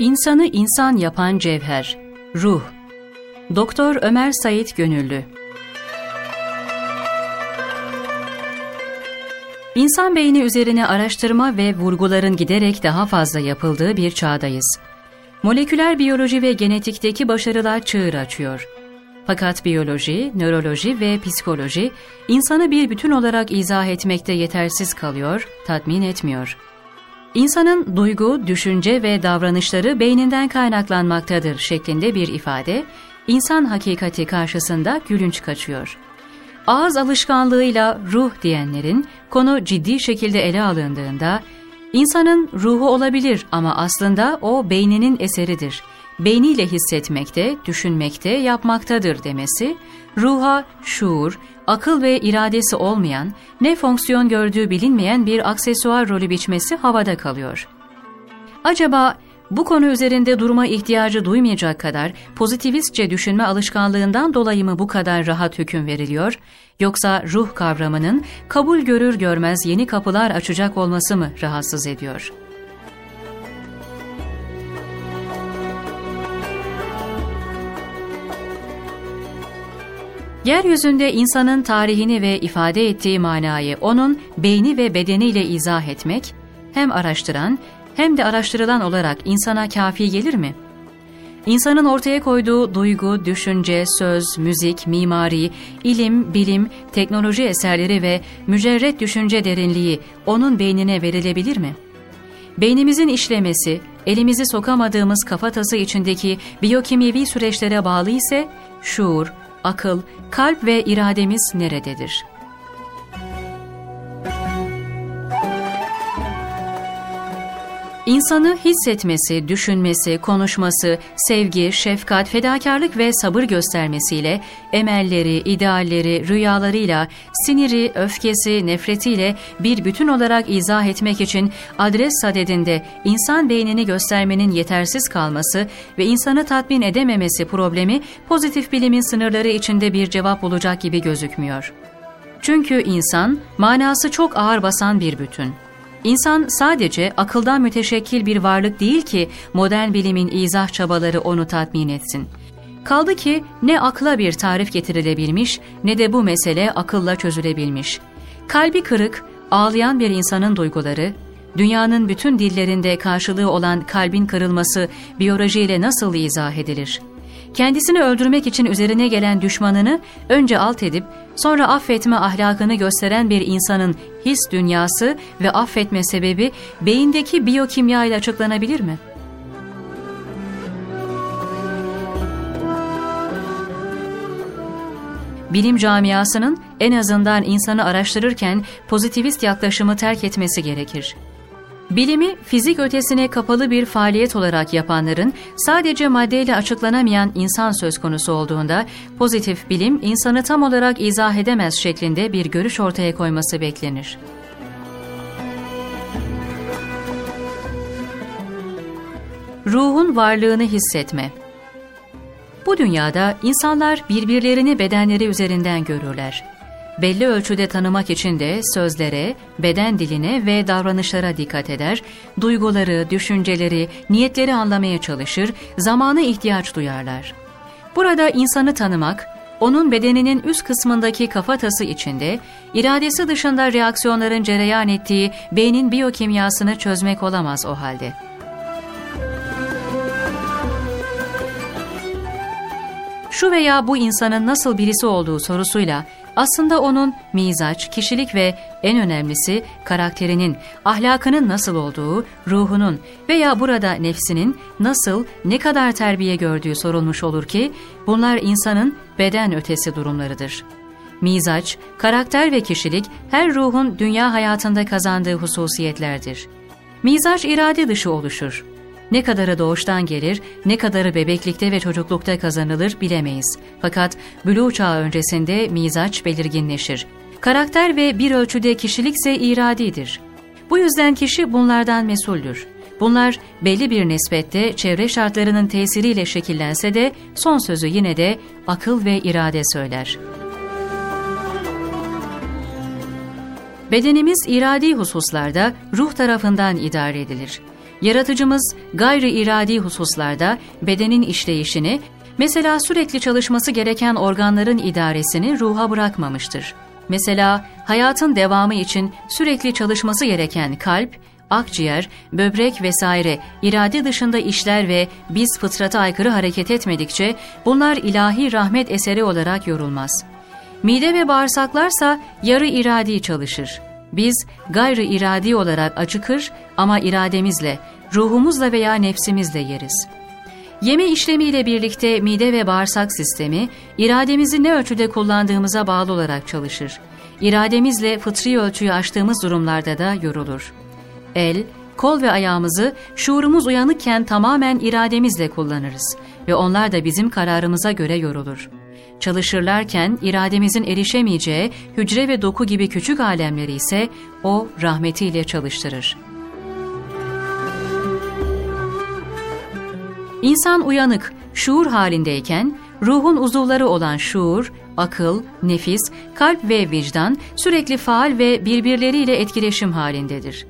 İnsanı insan yapan cevher, ruh. Doktor Ömer Sait Gönüllü İnsan beyni üzerine araştırma ve vurguların giderek daha fazla yapıldığı bir çağdayız. Moleküler biyoloji ve genetikteki başarılar çığır açıyor. Fakat biyoloji, nöroloji ve psikoloji insanı bir bütün olarak izah etmekte yetersiz kalıyor, tatmin etmiyor. İnsanın duygu, düşünce ve davranışları beyninden kaynaklanmaktadır şeklinde bir ifade, insan hakikati karşısında gülünç kaçıyor. Ağız alışkanlığıyla ruh diyenlerin konu ciddi şekilde ele alındığında, insanın ruhu olabilir ama aslında o beyninin eseridir. Beyniyle hissetmekte, düşünmekte, yapmaktadır demesi, ruha şuur, akıl ve iradesi olmayan, ne fonksiyon gördüğü bilinmeyen bir aksesuar rolü biçmesi havada kalıyor. Acaba bu konu üzerinde durma ihtiyacı duymayacak kadar pozitivistçe düşünme alışkanlığından dolayı mı bu kadar rahat hüküm veriliyor, yoksa ruh kavramının kabul görür görmez yeni kapılar açacak olması mı rahatsız ediyor?'' Yeryüzünde insanın tarihini ve ifade ettiği manayı onun beyni ve bedeniyle izah etmek, hem araştıran hem de araştırılan olarak insana kafi gelir mi? İnsanın ortaya koyduğu duygu, düşünce, söz, müzik, mimari, ilim, bilim, teknoloji eserleri ve mücerret düşünce derinliği onun beynine verilebilir mi? Beynimizin işlemesi, elimizi sokamadığımız kafatası içindeki biyokimyevi süreçlere bağlı ise, şuur, akıl, kalp ve irademiz nerededir? İnsanı hissetmesi, düşünmesi, konuşması, sevgi, şefkat, fedakarlık ve sabır göstermesiyle, emelleri, idealleri, rüyalarıyla, siniri, öfkesi, nefretiyle bir bütün olarak izah etmek için adres sadedinde insan beynini göstermenin yetersiz kalması ve insanı tatmin edememesi problemi pozitif bilimin sınırları içinde bir cevap olacak gibi gözükmüyor. Çünkü insan manası çok ağır basan bir bütün. İnsan sadece akıldan müteşekkil bir varlık değil ki modern bilimin izah çabaları onu tatmin etsin. Kaldı ki ne akla bir tarif getirilebilmiş ne de bu mesele akılla çözülebilmiş. Kalbi kırık, ağlayan bir insanın duyguları, dünyanın bütün dillerinde karşılığı olan kalbin kırılması biyolojiyle nasıl izah edilir?'' Kendisini öldürmek için üzerine gelen düşmanını önce alt edip sonra affetme ahlakını gösteren bir insanın his dünyası ve affetme sebebi beyindeki biyokimya ile açıklanabilir mi? Bilim camiasının en azından insanı araştırırken pozitivist yaklaşımı terk etmesi gerekir. Bilimi fizik ötesine kapalı bir faaliyet olarak yapanların sadece maddeyle açıklanamayan insan söz konusu olduğunda pozitif bilim insanı tam olarak izah edemez şeklinde bir görüş ortaya koyması beklenir. Ruhun varlığını hissetme Bu dünyada insanlar birbirlerini bedenleri üzerinden görürler belli ölçüde tanımak için de sözlere, beden diline ve davranışlara dikkat eder, duyguları, düşünceleri, niyetleri anlamaya çalışır, zamanı ihtiyaç duyarlar. Burada insanı tanımak, onun bedeninin üst kısmındaki kafatası içinde, iradesi dışında reaksiyonların cereyan ettiği beynin biyokimyasını çözmek olamaz o halde. Şu veya bu insanın nasıl birisi olduğu sorusuyla aslında onun mizaç, kişilik ve en önemlisi karakterinin, ahlakının nasıl olduğu, ruhunun veya burada nefsinin nasıl, ne kadar terbiye gördüğü sorulmuş olur ki bunlar insanın beden ötesi durumlarıdır. Mizaç, karakter ve kişilik her ruhun dünya hayatında kazandığı hususiyetlerdir. Mizaç irade dışı oluşur. Ne kadarı doğuştan gelir, ne kadarı bebeklikte ve çocuklukta kazanılır bilemeyiz. Fakat bülü çağı öncesinde mizaç belirginleşir. Karakter ve bir ölçüde kişilikse iradidir. Bu yüzden kişi bunlardan mesuldür. Bunlar belli bir nispette çevre şartlarının tesiriyle şekillense de son sözü yine de akıl ve irade söyler. Bedenimiz iradi hususlarda ruh tarafından idare edilir. Yaratıcımız gayri iradi hususlarda bedenin işleyişini, mesela sürekli çalışması gereken organların idaresini ruha bırakmamıştır. Mesela hayatın devamı için sürekli çalışması gereken kalp, akciğer, böbrek vesaire irade dışında işler ve biz fıtrata aykırı hareket etmedikçe bunlar ilahi rahmet eseri olarak yorulmaz. Mide ve bağırsaklarsa yarı iradi çalışır. Biz gayri iradi olarak acıkır ama irademizle, ruhumuzla veya nefsimizle yeriz. Yeme işlemiyle birlikte mide ve bağırsak sistemi, irademizi ne ölçüde kullandığımıza bağlı olarak çalışır. İrademizle fıtri ölçüyü aştığımız durumlarda da yorulur. El, kol ve ayağımızı şuurumuz uyanıkken tamamen irademizle kullanırız ve onlar da bizim kararımıza göre yorulur. Çalışırlarken irademizin erişemeyeceği hücre ve doku gibi küçük alemleri ise o rahmetiyle çalıştırır. İnsan uyanık, şuur halindeyken ruhun uzuvları olan şuur, akıl, nefis, kalp ve vicdan sürekli faal ve birbirleriyle etkileşim halindedir.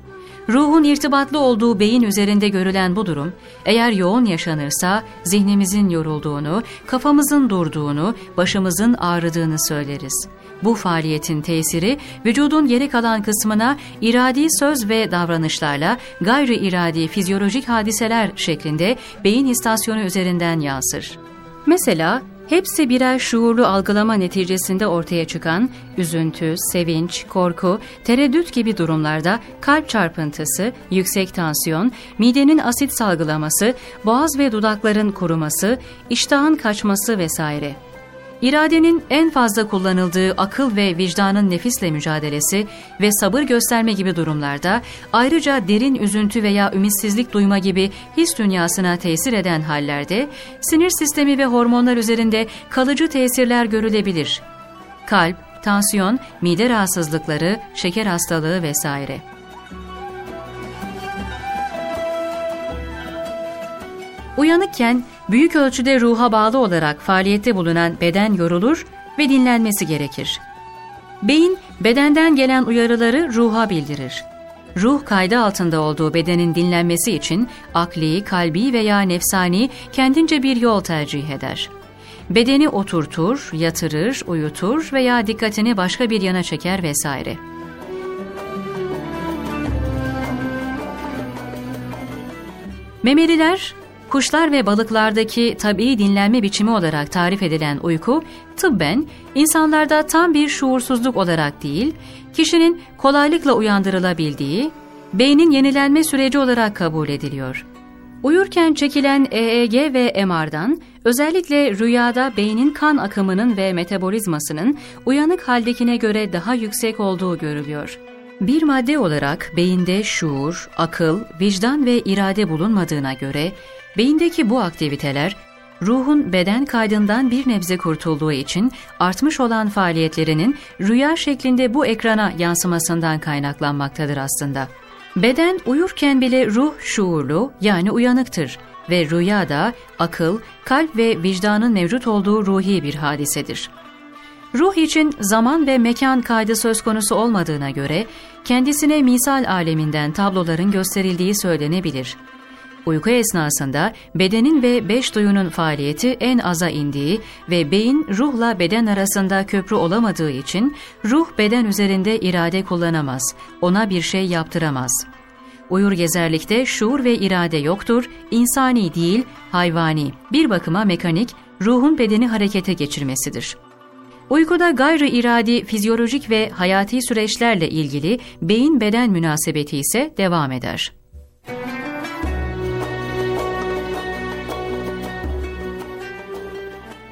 Ruhun irtibatlı olduğu beyin üzerinde görülen bu durum, eğer yoğun yaşanırsa zihnimizin yorulduğunu, kafamızın durduğunu, başımızın ağrıdığını söyleriz. Bu faaliyetin tesiri vücudun geri kalan kısmına iradi söz ve davranışlarla gayri iradi fizyolojik hadiseler şeklinde beyin istasyonu üzerinden yansır. Mesela hepsi birer şuurlu algılama neticesinde ortaya çıkan üzüntü, sevinç, korku, tereddüt gibi durumlarda kalp çarpıntısı, yüksek tansiyon, midenin asit salgılaması, boğaz ve dudakların kuruması, iştahın kaçması vesaire. İradenin en fazla kullanıldığı akıl ve vicdanın nefisle mücadelesi ve sabır gösterme gibi durumlarda ayrıca derin üzüntü veya ümitsizlik duyma gibi his dünyasına tesir eden hallerde sinir sistemi ve hormonlar üzerinde kalıcı tesirler görülebilir. Kalp, tansiyon, mide rahatsızlıkları, şeker hastalığı vesaire. Uyanıkken büyük ölçüde ruha bağlı olarak faaliyette bulunan beden yorulur ve dinlenmesi gerekir. Beyin, bedenden gelen uyarıları ruha bildirir. Ruh kaydı altında olduğu bedenin dinlenmesi için akli, kalbi veya nefsani kendince bir yol tercih eder. Bedeni oturtur, yatırır, uyutur veya dikkatini başka bir yana çeker vesaire. Memeliler Kuşlar ve balıklardaki tabii dinlenme biçimi olarak tarif edilen uyku, tıbben insanlarda tam bir şuursuzluk olarak değil, kişinin kolaylıkla uyandırılabildiği, beynin yenilenme süreci olarak kabul ediliyor. Uyurken çekilen EEG ve MR'dan özellikle rüyada beynin kan akımının ve metabolizmasının uyanık haldekine göre daha yüksek olduğu görülüyor. Bir madde olarak beyinde şuur, akıl, vicdan ve irade bulunmadığına göre Beyindeki bu aktiviteler ruhun beden kaydından bir nebze kurtulduğu için artmış olan faaliyetlerinin rüya şeklinde bu ekrana yansımasından kaynaklanmaktadır aslında. Beden uyurken bile ruh şuurlu yani uyanıktır ve rüya da akıl, kalp ve vicdanın mevcut olduğu ruhi bir hadisedir. Ruh için zaman ve mekan kaydı söz konusu olmadığına göre kendisine misal aleminden tabloların gösterildiği söylenebilir. Uyku esnasında bedenin ve beş duyunun faaliyeti en aza indiği ve beyin ruhla beden arasında köprü olamadığı için ruh beden üzerinde irade kullanamaz, ona bir şey yaptıramaz. Uyur gezerlikte şuur ve irade yoktur, insani değil, hayvani, bir bakıma mekanik, ruhun bedeni harekete geçirmesidir. Uykuda gayri iradi fizyolojik ve hayati süreçlerle ilgili beyin-beden münasebeti ise devam eder.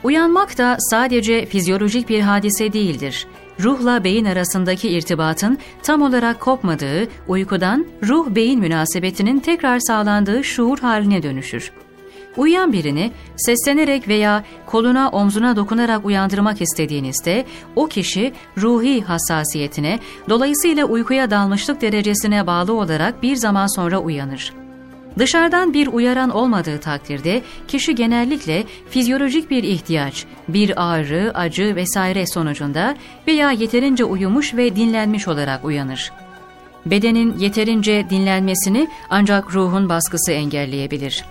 Uyanmak da sadece fizyolojik bir hadise değildir. Ruhla beyin arasındaki irtibatın tam olarak kopmadığı, uykudan ruh-beyin münasebetinin tekrar sağlandığı şuur haline dönüşür. Uyuyan birini seslenerek veya koluna omzuna dokunarak uyandırmak istediğinizde o kişi ruhi hassasiyetine dolayısıyla uykuya dalmışlık derecesine bağlı olarak bir zaman sonra uyanır. Dışarıdan bir uyaran olmadığı takdirde kişi genellikle fizyolojik bir ihtiyaç, bir ağrı, acı vesaire sonucunda veya yeterince uyumuş ve dinlenmiş olarak uyanır. Bedenin yeterince dinlenmesini ancak ruhun baskısı engelleyebilir.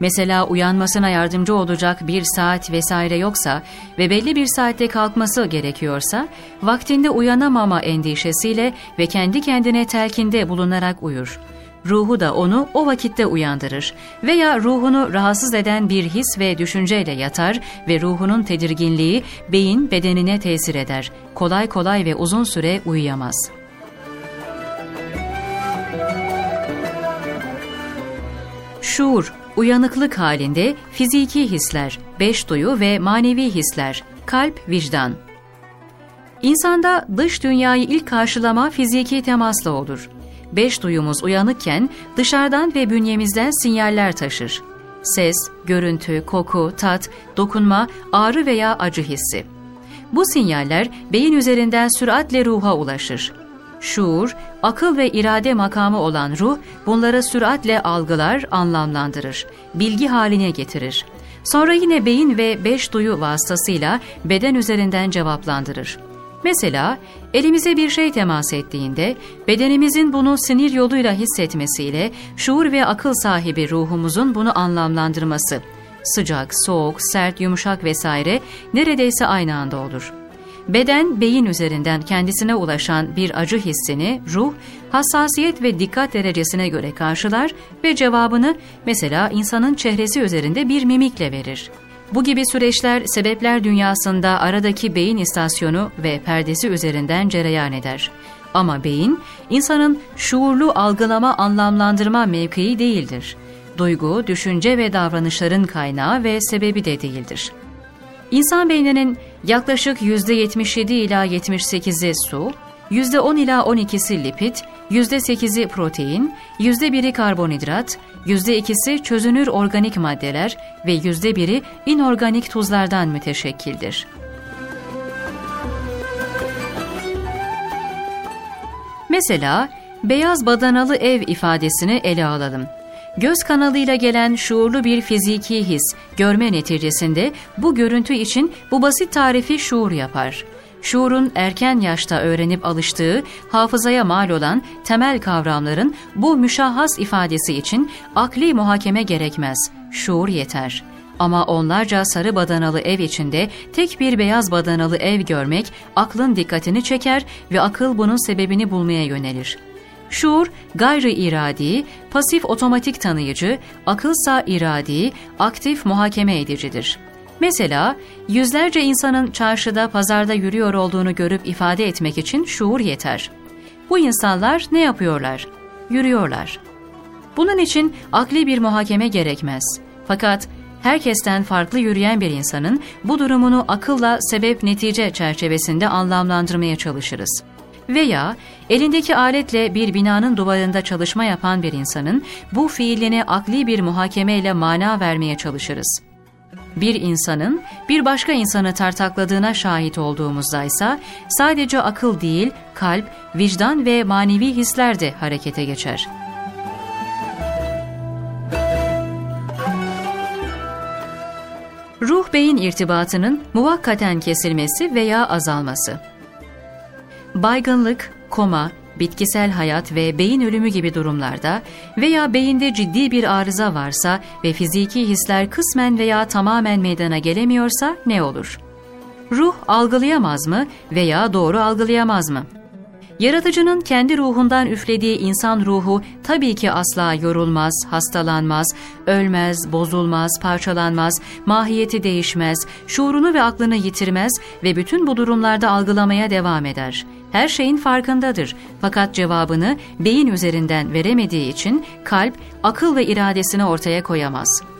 Mesela uyanmasına yardımcı olacak bir saat vesaire yoksa ve belli bir saatte kalkması gerekiyorsa, vaktinde uyanamama endişesiyle ve kendi kendine telkinde bulunarak uyur. Ruhu da onu o vakitte uyandırır veya ruhunu rahatsız eden bir his ve düşünceyle yatar ve ruhunun tedirginliği beyin bedenine tesir eder. Kolay kolay ve uzun süre uyuyamaz.'' Şuur, uyanıklık halinde fiziki hisler, beş duyu ve manevi hisler, kalp, vicdan. İnsanda dış dünyayı ilk karşılama fiziki temasla olur. Beş duyumuz uyanıkken dışarıdan ve bünyemizden sinyaller taşır. Ses, görüntü, koku, tat, dokunma, ağrı veya acı hissi. Bu sinyaller beyin üzerinden süratle ruha ulaşır. Şuur, akıl ve irade makamı olan ruh bunları süratle algılar, anlamlandırır, bilgi haline getirir. Sonra yine beyin ve beş duyu vasıtasıyla beden üzerinden cevaplandırır. Mesela elimize bir şey temas ettiğinde bedenimizin bunu sinir yoluyla hissetmesiyle şuur ve akıl sahibi ruhumuzun bunu anlamlandırması, sıcak, soğuk, sert, yumuşak vesaire neredeyse aynı anda olur.'' Beden, beyin üzerinden kendisine ulaşan bir acı hissini ruh, hassasiyet ve dikkat derecesine göre karşılar ve cevabını mesela insanın çehresi üzerinde bir mimikle verir. Bu gibi süreçler sebepler dünyasında aradaki beyin istasyonu ve perdesi üzerinden cereyan eder. Ama beyin, insanın şuurlu algılama anlamlandırma mevkii değildir. Duygu, düşünce ve davranışların kaynağı ve sebebi de değildir.'' İnsan beyninin yaklaşık %77 ila 78'i su, %10 ila 12'si lipid, %8'i protein, %1'i karbonhidrat, %2'si çözünür organik maddeler ve %1'i inorganik tuzlardan müteşekkildir. Mesela beyaz badanalı ev ifadesini ele alalım. Göz kanalıyla gelen şuurlu bir fiziki his, görme neticesinde bu görüntü için bu basit tarifi şuur yapar. Şuurun erken yaşta öğrenip alıştığı, hafızaya mal olan temel kavramların bu müşahhas ifadesi için akli muhakeme gerekmez, şuur yeter.'' Ama onlarca sarı badanalı ev içinde tek bir beyaz badanalı ev görmek aklın dikkatini çeker ve akıl bunun sebebini bulmaya yönelir. Şuur, gayri iradi, pasif otomatik tanıyıcı, akılsa iradi, aktif muhakeme edicidir. Mesela yüzlerce insanın çarşıda, pazarda yürüyor olduğunu görüp ifade etmek için şuur yeter. Bu insanlar ne yapıyorlar? Yürüyorlar. Bunun için akli bir muhakeme gerekmez. Fakat herkesten farklı yürüyen bir insanın bu durumunu akılla sebep-netice çerçevesinde anlamlandırmaya çalışırız.'' Veya elindeki aletle bir binanın duvarında çalışma yapan bir insanın bu fiiline akli bir muhakemeyle mana vermeye çalışırız. Bir insanın bir başka insanı tartakladığına şahit olduğumuzda ise sadece akıl değil, kalp, vicdan ve manevi hisler de harekete geçer. Ruh-beyin irtibatının muvakkaten kesilmesi veya azalması baygınlık, koma, bitkisel hayat ve beyin ölümü gibi durumlarda veya beyinde ciddi bir arıza varsa ve fiziki hisler kısmen veya tamamen meydana gelemiyorsa ne olur? Ruh algılayamaz mı veya doğru algılayamaz mı? Yaratıcının kendi ruhundan üflediği insan ruhu tabii ki asla yorulmaz, hastalanmaz, ölmez, bozulmaz, parçalanmaz, mahiyeti değişmez, şuurunu ve aklını yitirmez ve bütün bu durumlarda algılamaya devam eder. Her şeyin farkındadır fakat cevabını beyin üzerinden veremediği için kalp, akıl ve iradesini ortaya koyamaz.''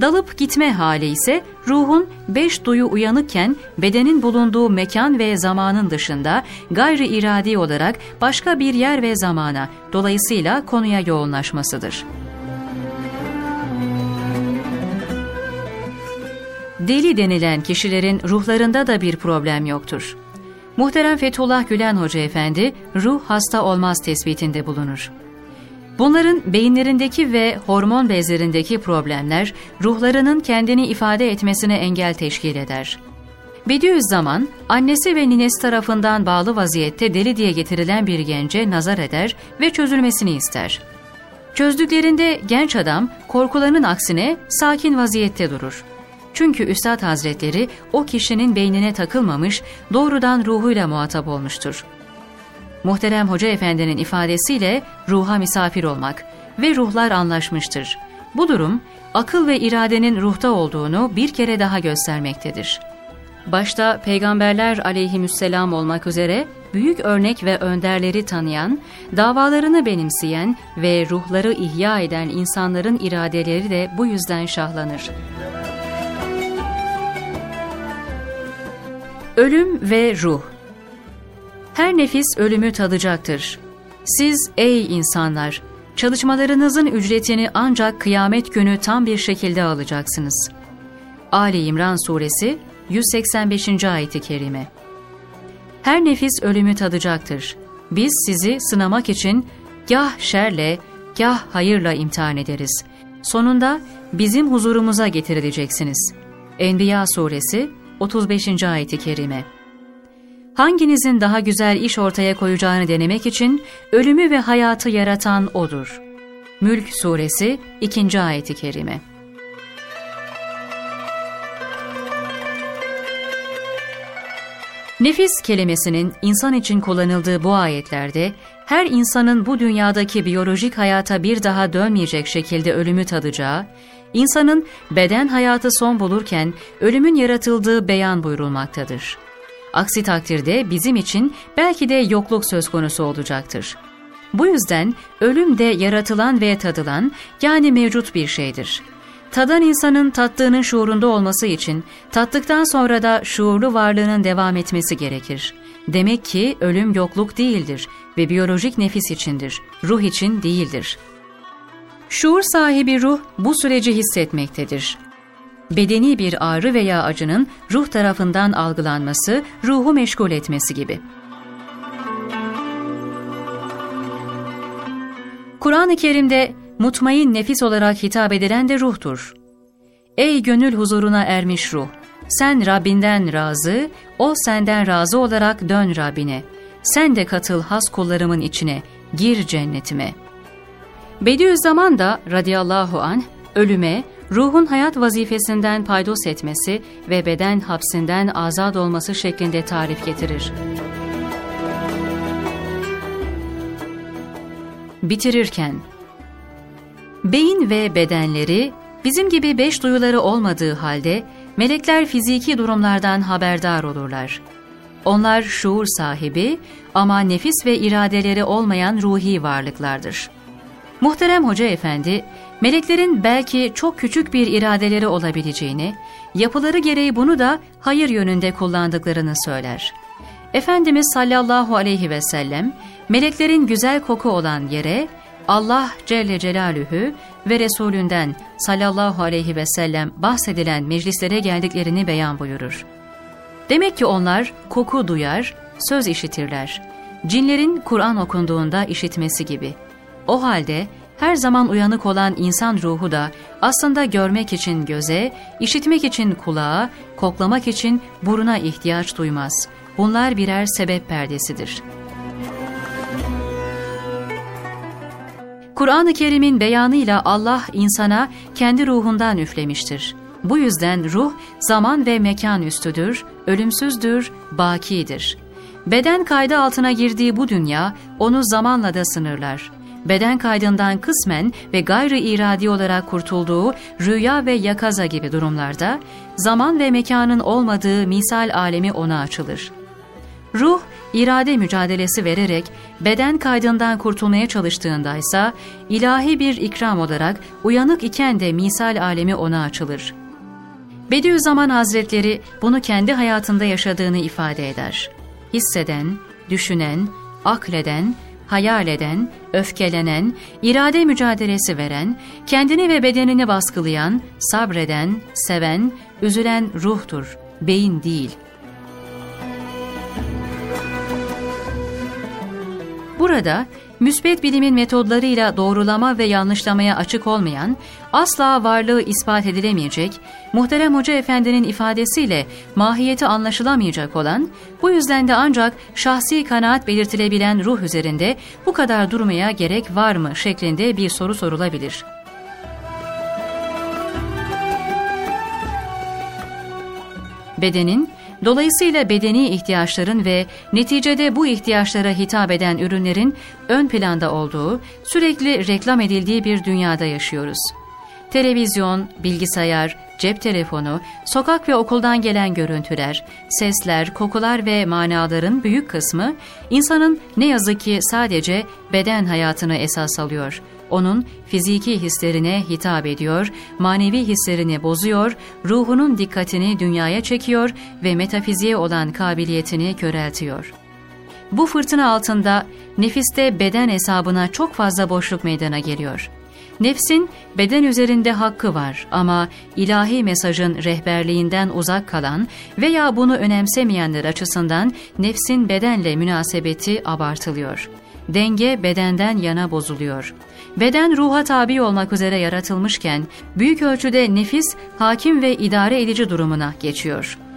Dalıp gitme hali ise ruhun beş duyu uyanıkken bedenin bulunduğu mekan ve zamanın dışında gayri iradi olarak başka bir yer ve zamana dolayısıyla konuya yoğunlaşmasıdır. Deli denilen kişilerin ruhlarında da bir problem yoktur. Muhterem Fethullah Gülen Hoca Efendi ruh hasta olmaz tespitinde bulunur. Bunların beyinlerindeki ve hormon bezlerindeki problemler ruhlarının kendini ifade etmesine engel teşkil eder. Bediüzzaman, annesi ve ninesi tarafından bağlı vaziyette deli diye getirilen bir gence nazar eder ve çözülmesini ister. Çözdüklerinde genç adam korkularının aksine sakin vaziyette durur. Çünkü Üstad Hazretleri o kişinin beynine takılmamış, doğrudan ruhuyla muhatap olmuştur. Muhterem Hoca Efendi'nin ifadesiyle ruha misafir olmak ve ruhlar anlaşmıştır. Bu durum akıl ve iradenin ruhta olduğunu bir kere daha göstermektedir. Başta peygamberler aleyhisselam olmak üzere büyük örnek ve önderleri tanıyan, davalarını benimseyen ve ruhları ihya eden insanların iradeleri de bu yüzden şahlanır. Ölüm ve ruh Her nefis ölümü tadacaktır. Siz ey insanlar, çalışmalarınızın ücretini ancak kıyamet günü tam bir şekilde alacaksınız. Ali İmran Suresi 185. ayeti kerime Her nefis ölümü tadacaktır. Biz sizi sınamak için gah şerle, gah hayırla imtihan ederiz. Sonunda bizim huzurumuza getirileceksiniz. Enbiya Suresi 35. ayeti kerime Hanginizin daha güzel iş ortaya koyacağını denemek için ölümü ve hayatı yaratan O'dur. Mülk Suresi 2. ayeti kerime Nefis kelimesinin insan için kullanıldığı bu ayetlerde her insanın bu dünyadaki biyolojik hayata bir daha dönmeyecek şekilde ölümü tadacağı, insanın beden hayatı son bulurken ölümün yaratıldığı beyan buyurulmaktadır. Aksi takdirde bizim için belki de yokluk söz konusu olacaktır. Bu yüzden ölüm de yaratılan ve tadılan yani mevcut bir şeydir.'' Tadan insanın tattığının şuurunda olması için tattıktan sonra da şuurlu varlığının devam etmesi gerekir. Demek ki ölüm yokluk değildir ve biyolojik nefis içindir, ruh için değildir. Şuur sahibi ruh bu süreci hissetmektedir. Bedeni bir ağrı veya acının ruh tarafından algılanması, ruhu meşgul etmesi gibi. Kur'an-ı Kerim'de mutmain nefis olarak hitap edilen de ruhtur. Ey gönül huzuruna ermiş ruh! Sen Rabbinden razı, o senden razı olarak dön Rabbine. Sen de katıl has kullarımın içine, gir cennetime. Bediüzzaman da radıyallahu anh, ölüme, ruhun hayat vazifesinden paydos etmesi ve beden hapsinden azad olması şeklinde tarif getirir. Bitirirken, Beyin ve bedenleri bizim gibi beş duyuları olmadığı halde melekler fiziki durumlardan haberdar olurlar. Onlar şuur sahibi ama nefis ve iradeleri olmayan ruhi varlıklardır. Muhterem Hoca Efendi, meleklerin belki çok küçük bir iradeleri olabileceğini, yapıları gereği bunu da hayır yönünde kullandıklarını söyler. Efendimiz sallallahu aleyhi ve sellem, meleklerin güzel koku olan yere, Allah Celle Celaluhu ve Resulünden sallallahu aleyhi ve sellem bahsedilen meclislere geldiklerini beyan buyurur. Demek ki onlar koku duyar, söz işitirler. Cinlerin Kur'an okunduğunda işitmesi gibi. O halde her zaman uyanık olan insan ruhu da aslında görmek için göze, işitmek için kulağa, koklamak için buruna ihtiyaç duymaz. Bunlar birer sebep perdesidir.'' Kur'an-ı Kerim'in beyanıyla Allah insana kendi ruhundan üflemiştir. Bu yüzden ruh zaman ve mekan üstüdür, ölümsüzdür, bakidir. Beden kaydı altına girdiği bu dünya onu zamanla da sınırlar. Beden kaydından kısmen ve gayri iradi olarak kurtulduğu rüya ve yakaza gibi durumlarda zaman ve mekanın olmadığı misal alemi ona açılır. Ruh, irade mücadelesi vererek beden kaydından kurtulmaya çalıştığında ise ilahi bir ikram olarak uyanık iken de misal alemi ona açılır. Bediüzzaman Hazretleri bunu kendi hayatında yaşadığını ifade eder. Hisseden, düşünen, akleden, hayal eden, öfkelenen, irade mücadelesi veren, kendini ve bedenini baskılayan, sabreden, seven, üzülen ruhtur, beyin değil.'' Burada müsbet bilimin metodlarıyla doğrulama ve yanlışlamaya açık olmayan, asla varlığı ispat edilemeyecek, muhterem Hoca Efendi'nin ifadesiyle mahiyeti anlaşılamayacak olan, bu yüzden de ancak şahsi kanaat belirtilebilen ruh üzerinde bu kadar durmaya gerek var mı şeklinde bir soru sorulabilir. Bedenin, Dolayısıyla bedeni ihtiyaçların ve neticede bu ihtiyaçlara hitap eden ürünlerin ön planda olduğu, sürekli reklam edildiği bir dünyada yaşıyoruz. Televizyon, bilgisayar, cep telefonu, sokak ve okuldan gelen görüntüler, sesler, kokular ve manaların büyük kısmı insanın ne yazık ki sadece beden hayatını esas alıyor. Onun fiziki hislerine hitap ediyor, manevi hislerini bozuyor, ruhunun dikkatini dünyaya çekiyor ve metafiziğe olan kabiliyetini köreltiyor. Bu fırtına altında nefiste beden hesabına çok fazla boşluk meydana geliyor.'' Nefsin beden üzerinde hakkı var ama ilahi mesajın rehberliğinden uzak kalan veya bunu önemsemeyenler açısından nefsin bedenle münasebeti abartılıyor. Denge bedenden yana bozuluyor. Beden ruha tabi olmak üzere yaratılmışken büyük ölçüde nefis hakim ve idare edici durumuna geçiyor.''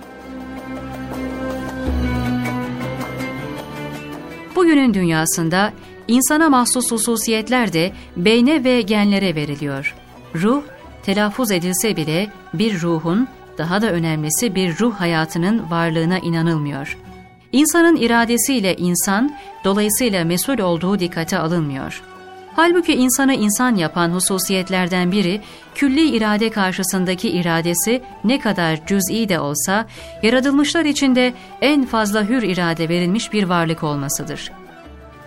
Bugünün dünyasında insana mahsus hususiyetler de beyne ve genlere veriliyor. Ruh, telaffuz edilse bile bir ruhun, daha da önemlisi bir ruh hayatının varlığına inanılmıyor. İnsanın iradesiyle insan, dolayısıyla mesul olduğu dikkate alınmıyor. Halbuki insanı insan yapan hususiyetlerden biri, külli irade karşısındaki iradesi ne kadar cüz'i de olsa, yaratılmışlar içinde en fazla hür irade verilmiş bir varlık olmasıdır.''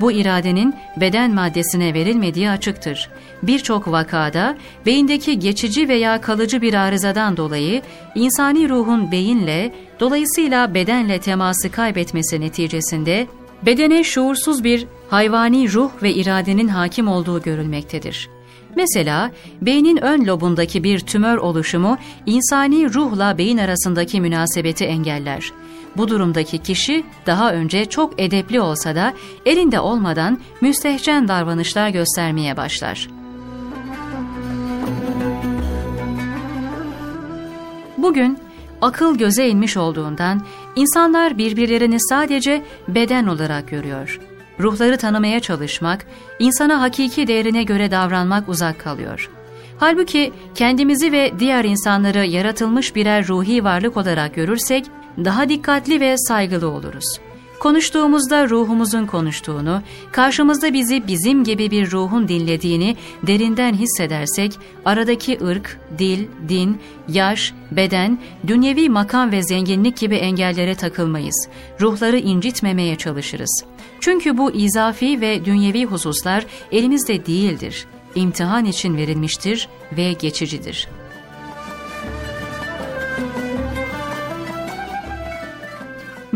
Bu iradenin beden maddesine verilmediği açıktır. Birçok vakada beyindeki geçici veya kalıcı bir arızadan dolayı insani ruhun beyinle, dolayısıyla bedenle teması kaybetmesi neticesinde bedene şuursuz bir hayvani ruh ve iradenin hakim olduğu görülmektedir. Mesela beynin ön lobundaki bir tümör oluşumu insani ruhla beyin arasındaki münasebeti engeller. Bu durumdaki kişi daha önce çok edepli olsa da elinde olmadan müstehcen davranışlar göstermeye başlar. Bugün akıl göze inmiş olduğundan insanlar birbirlerini sadece beden olarak görüyor. Ruhları tanımaya çalışmak, insana hakiki değerine göre davranmak uzak kalıyor. Halbuki kendimizi ve diğer insanları yaratılmış birer ruhi varlık olarak görürsek, daha dikkatli ve saygılı oluruz. Konuştuğumuzda ruhumuzun konuştuğunu, karşımızda bizi bizim gibi bir ruhun dinlediğini derinden hissedersek, aradaki ırk, dil, din, yaş, beden, dünyevi makam ve zenginlik gibi engellere takılmayız. Ruhları incitmemeye çalışırız. Çünkü bu izafi ve dünyevi hususlar elimizde değildir. İmtihan için verilmiştir ve geçicidir.''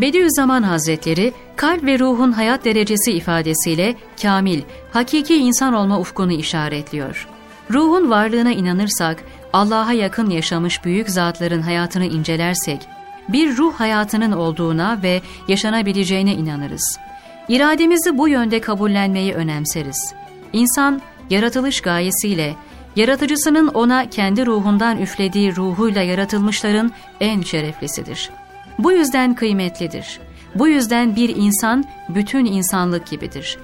Bediüzzaman Hazretleri, kalp ve ruhun hayat derecesi ifadesiyle kamil, hakiki insan olma ufkunu işaretliyor. Ruhun varlığına inanırsak, Allah'a yakın yaşamış büyük zatların hayatını incelersek, bir ruh hayatının olduğuna ve yaşanabileceğine inanırız. İrademizi bu yönde kabullenmeyi önemseriz. İnsan, yaratılış gayesiyle, yaratıcısının ona kendi ruhundan üflediği ruhuyla yaratılmışların en şereflisidir.'' Bu yüzden kıymetlidir. Bu yüzden bir insan bütün insanlık gibidir.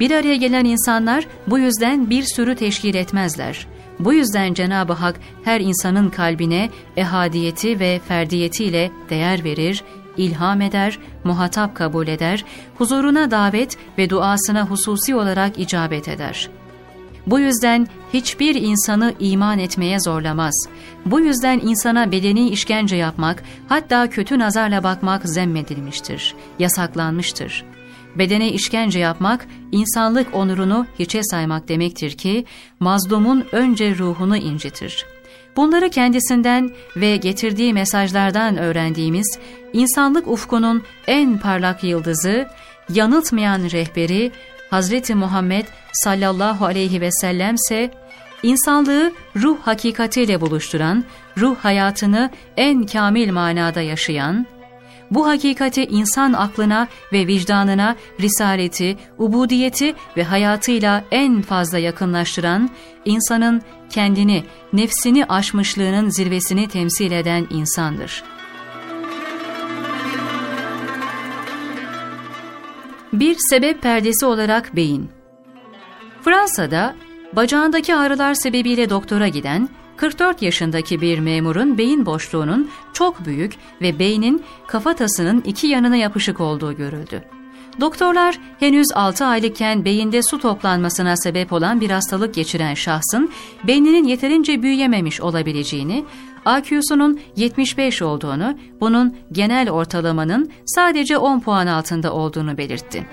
Bir araya gelen insanlar bu yüzden bir sürü teşkil etmezler. Bu yüzden Cenab-ı Hak her insanın kalbine ehadiyeti ve ferdiyetiyle değer verir, ilham eder, muhatap kabul eder, huzuruna davet ve duasına hususi olarak icabet eder.'' Bu yüzden hiçbir insanı iman etmeye zorlamaz. Bu yüzden insana bedeni işkence yapmak, hatta kötü nazarla bakmak zemmedilmiştir, yasaklanmıştır. Bedene işkence yapmak, insanlık onurunu hiçe saymak demektir ki, mazlumun önce ruhunu incitir. Bunları kendisinden ve getirdiği mesajlardan öğrendiğimiz, insanlık ufkunun en parlak yıldızı, yanıltmayan rehberi, Hazreti Muhammed sallallahu aleyhi ve sellemse insanlığı ruh hakikatiyle buluşturan, ruh hayatını en kamil manada yaşayan, bu hakikati insan aklına ve vicdanına risaleti, ubudiyeti ve hayatıyla en fazla yakınlaştıran, insanın kendini, nefsini aşmışlığının zirvesini temsil eden insandır. Bir sebep perdesi olarak beyin. Fransa'da bacağındaki ağrılar sebebiyle doktora giden 44 yaşındaki bir memurun beyin boşluğunun çok büyük ve beynin kafatasının iki yanına yapışık olduğu görüldü. Doktorlar henüz 6 aylıkken beyinde su toplanmasına sebep olan bir hastalık geçiren şahsın beyninin yeterince büyüyememiş olabileceğini, AQ'sunun 75 olduğunu, bunun genel ortalamanın sadece 10 puan altında olduğunu belirtti.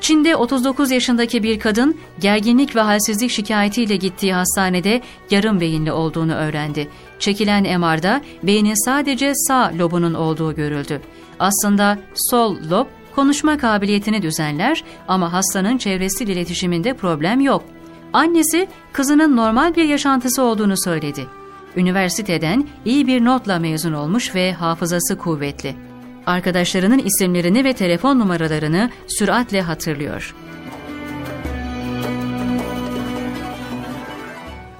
Çin'de 39 yaşındaki bir kadın gerginlik ve halsizlik şikayetiyle gittiği hastanede yarım beyinli olduğunu öğrendi. Çekilen MR'da beynin sadece sağ lobunun olduğu görüldü. Aslında sol lob konuşma kabiliyetini düzenler ama hastanın çevresiyle iletişiminde problem yok. Annesi kızının normal bir yaşantısı olduğunu söyledi. Üniversiteden iyi bir notla mezun olmuş ve hafızası kuvvetli arkadaşlarının isimlerini ve telefon numaralarını süratle hatırlıyor.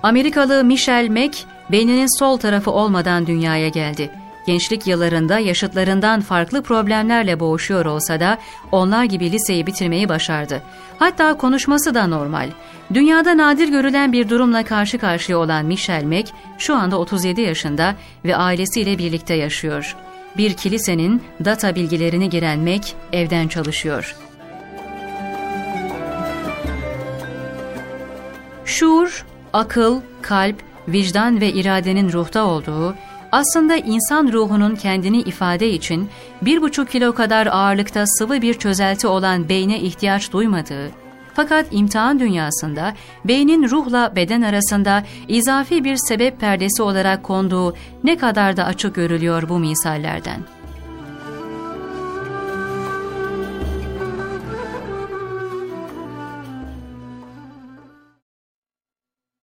Amerikalı Michelle Mack, beyninin sol tarafı olmadan dünyaya geldi. Gençlik yıllarında yaşıtlarından farklı problemlerle boğuşuyor olsa da onlar gibi liseyi bitirmeyi başardı. Hatta konuşması da normal. Dünyada nadir görülen bir durumla karşı karşıya olan Michelle Mack şu anda 37 yaşında ve ailesiyle birlikte yaşıyor bir kilisenin data bilgilerini giren Mac evden çalışıyor. Şuur, akıl, kalp, vicdan ve iradenin ruhta olduğu, aslında insan ruhunun kendini ifade için bir buçuk kilo kadar ağırlıkta sıvı bir çözelti olan beyne ihtiyaç duymadığı, fakat imtihan dünyasında beynin ruhla beden arasında izafi bir sebep perdesi olarak konduğu ne kadar da açık görülüyor bu misallerden.''